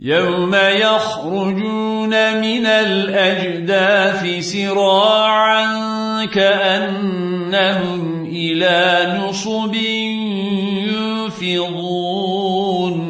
يوم يخرجون من الأجداث سراعا كأنهم إلى نصب ينفضون